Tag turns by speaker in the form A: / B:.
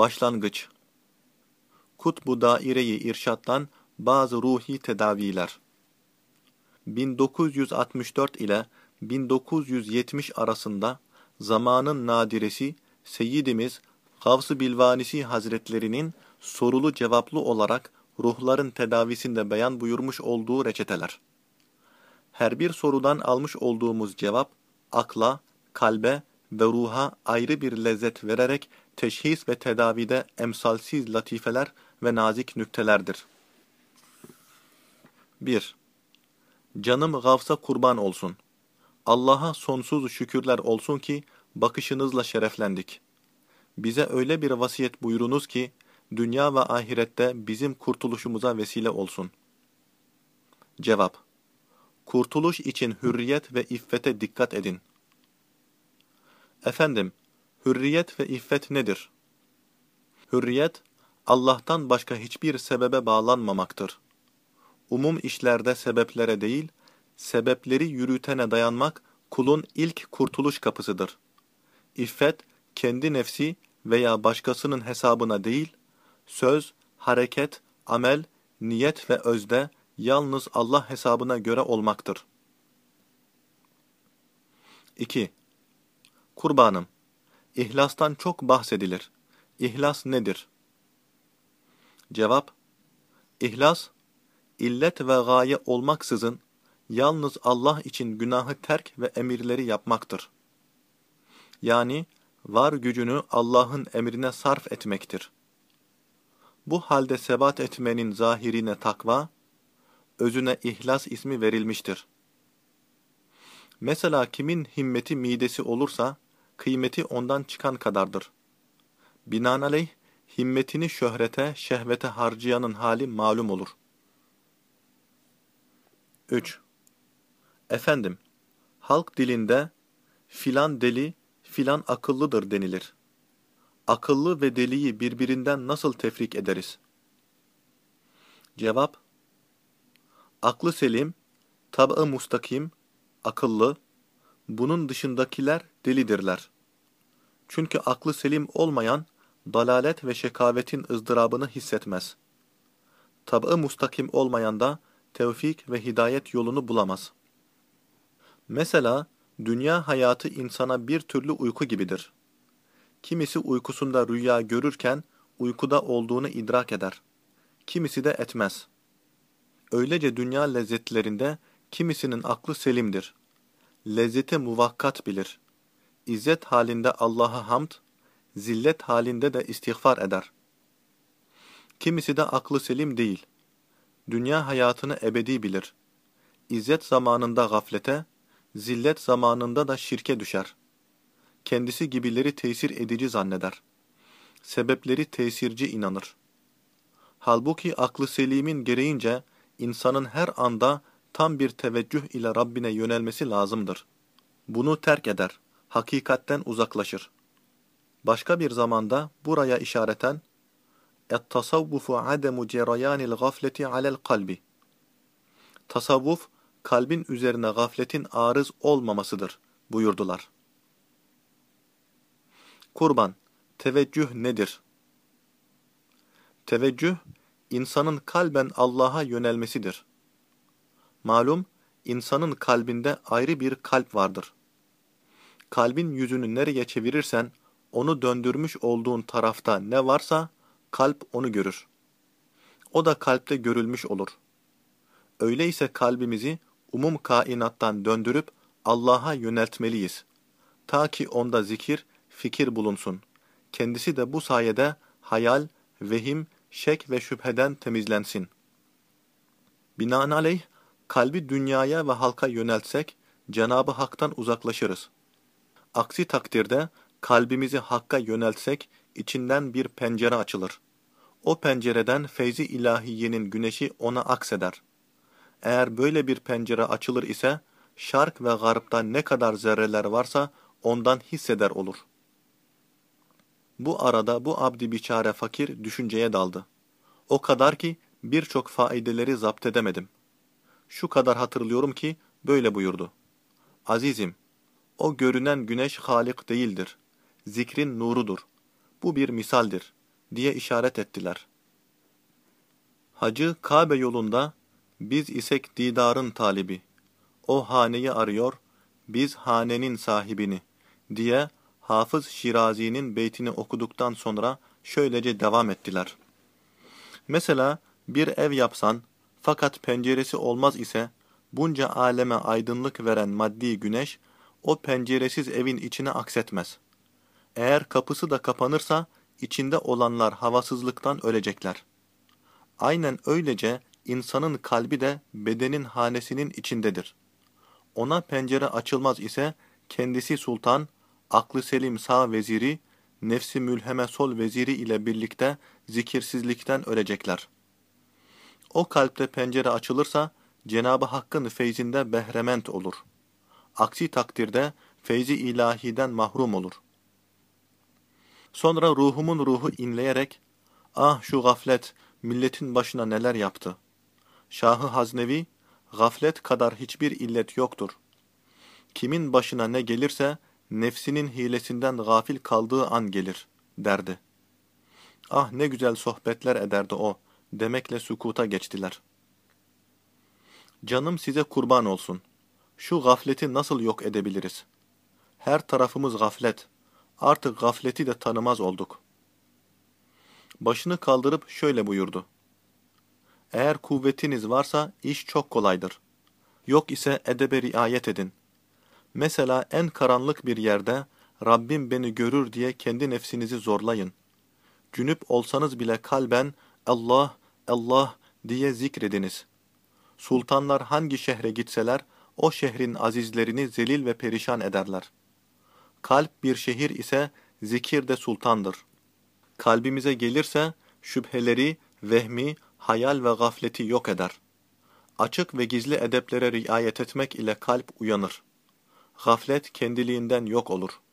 A: Başlangıç Kutbu Daire-i İrşad'dan bazı ruhi tedaviler 1964 ile 1970 arasında zamanın nadiresi Seyyidimiz Gavs-ı Bilvanisi Hazretlerinin sorulu cevaplı olarak ruhların tedavisinde beyan buyurmuş olduğu reçeteler. Her bir sorudan almış olduğumuz cevap, akla, kalbe ve ruha ayrı bir lezzet vererek teşhis ve tedavide emsalsiz latifeler ve nazik nüktelerdir. 1. Canım gavsa kurban olsun. Allah'a sonsuz şükürler olsun ki bakışınızla şereflendik. Bize öyle bir vasiyet buyurunuz ki, dünya ve ahirette bizim kurtuluşumuza vesile olsun. Cevap Kurtuluş için hürriyet ve iffete dikkat edin. Efendim, hürriyet ve iffet nedir? Hürriyet, Allah'tan başka hiçbir sebebe bağlanmamaktır. Umum işlerde sebeplere değil, sebepleri yürütene dayanmak kulun ilk kurtuluş kapısıdır. İffet, kendi nefsi veya başkasının hesabına değil, söz, hareket, amel, niyet ve özde yalnız Allah hesabına göre olmaktır. 2. Kurbanım, İhlastan çok bahsedilir. İhlas nedir? Cevap, İhlas, illet ve gaye olmaksızın, yalnız Allah için günahı terk ve emirleri yapmaktır. Yani, var gücünü Allah'ın emrine sarf etmektir. Bu halde sebat etmenin zahirine takva, özüne ihlas ismi verilmiştir. Mesela kimin himmeti midesi olursa, kıymeti ondan çıkan kadardır. Binaenaleyh, himmetini şöhrete, şehvete harcayanın hali malum olur. 3. Efendim, halk dilinde filan deli, filan akıllıdır denilir. Akıllı ve deliyi birbirinden nasıl tefrik ederiz? Cevap, aklı selim, tab'ı mustakim, akıllı, bunun dışındakiler delidirler. Çünkü aklı selim olmayan, dalalet ve şekavetin ızdırabını hissetmez. Tab'ı mustakim olmayan da, tevfik ve hidayet yolunu bulamaz. Mesela, dünya hayatı insana bir türlü uyku gibidir. Kimisi uykusunda rüya görürken, uykuda olduğunu idrak eder. Kimisi de etmez. Öylece dünya lezzetlerinde, kimisinin aklı selimdir. Lezzete muvakkat bilir. İzzet halinde Allah'a hamd, zillet halinde de istiğfar eder. Kimisi de aklı selim değil. Dünya hayatını ebedi bilir. İzzet zamanında gaflete, zillet zamanında da şirke düşer. Kendisi gibileri tesir edici zanneder. Sebepleri tesirci inanır. Halbuki aklı selimin gereğince insanın her anda tam bir teveccüh ile Rabbine yönelmesi lazımdır. Bunu terk eder, hakikatten uzaklaşır. Başka bir zamanda buraya işareten "Et-tasavvufu ademu cereyanil gafleti alel kalbi." Tasavvuf kalbin üzerine gafletin arız olmamasıdır buyurdular. Kurban, teveccüh nedir? Teveccüh, insanın kalben Allah'a yönelmesidir. Malum, insanın kalbinde ayrı bir kalp vardır. Kalbin yüzünü nereye çevirirsen, onu döndürmüş olduğun tarafta ne varsa, kalp onu görür. O da kalpte görülmüş olur. Öyleyse kalbimizi umum kainattan döndürüp Allah'a yöneltmeliyiz. Ta ki onda zikir, fikir bulunsun. Kendisi de bu sayede hayal, vehim, şek ve şüpheden temizlensin. Binaenaleyh, kalbi dünyaya ve halka yöneltsek, Cenabı Hak'tan uzaklaşırız. Aksi takdirde, kalbimizi Hakk'a yöneltsek, içinden bir pencere açılır. O pencereden feyzi ilahiyenin güneşi ona akseder. Eğer böyle bir pencere açılır ise, şark ve garpta ne kadar zerreler varsa ondan hisseder olur. Bu arada bu abdi biçare fakir düşünceye daldı. O kadar ki birçok faideleri zapt edemedim. Şu kadar hatırlıyorum ki böyle buyurdu. Azizim, o görünen güneş halik değildir. Zikrin nurudur. Bu bir misaldir. diye işaret ettiler. Hacı Kabe yolunda biz isek didarın talibi. O haneyi arıyor, biz hanenin sahibini diye Hafız Şirazi'nin beytini okuduktan sonra şöylece devam ettiler. Mesela bir ev yapsan fakat penceresi olmaz ise bunca aleme aydınlık veren maddi güneş o penceresiz evin içine aksetmez. Eğer kapısı da kapanırsa içinde olanlar havasızlıktan ölecekler. Aynen öylece insanın kalbi de bedenin hanesinin içindedir. Ona pencere açılmaz ise kendisi sultan, aklı selim sağ veziri, nefsi mülheme sol veziri ile birlikte zikirsizlikten ölecekler. O kalpte pencere açılırsa Cenabı Hakk'ın feyzinde behrement olur. Aksi takdirde feyzi ilahiden mahrum olur. Sonra ruhumun ruhu inleyerek, ah şu gaflet milletin başına neler yaptı. Şahı Haznevi, gaflet kadar hiçbir illet yoktur. Kimin başına ne gelirse, nefsinin hilesinden gafil kaldığı an gelir, derdi. Ah ne güzel sohbetler ederdi o, demekle sükuta geçtiler. Canım size kurban olsun. Şu gafleti nasıl yok edebiliriz? Her tarafımız gaflet. Artık gafleti de tanımaz olduk. Başını kaldırıp şöyle buyurdu. Eğer kuvvetiniz varsa iş çok kolaydır. Yok ise edebe riayet edin. Mesela en karanlık bir yerde Rabbim beni görür diye kendi nefsinizi zorlayın. Cünüp olsanız bile kalben Allah, Allah diye zikrediniz. Sultanlar hangi şehre gitseler o şehrin azizlerini zelil ve perişan ederler. Kalp bir şehir ise zikir de sultandır. Kalbimize gelirse şüpheleri, vehmi, hayal ve gafleti yok eder. Açık ve gizli edeplere riayet etmek ile kalp uyanır. Gaflet kendiliğinden yok olur.''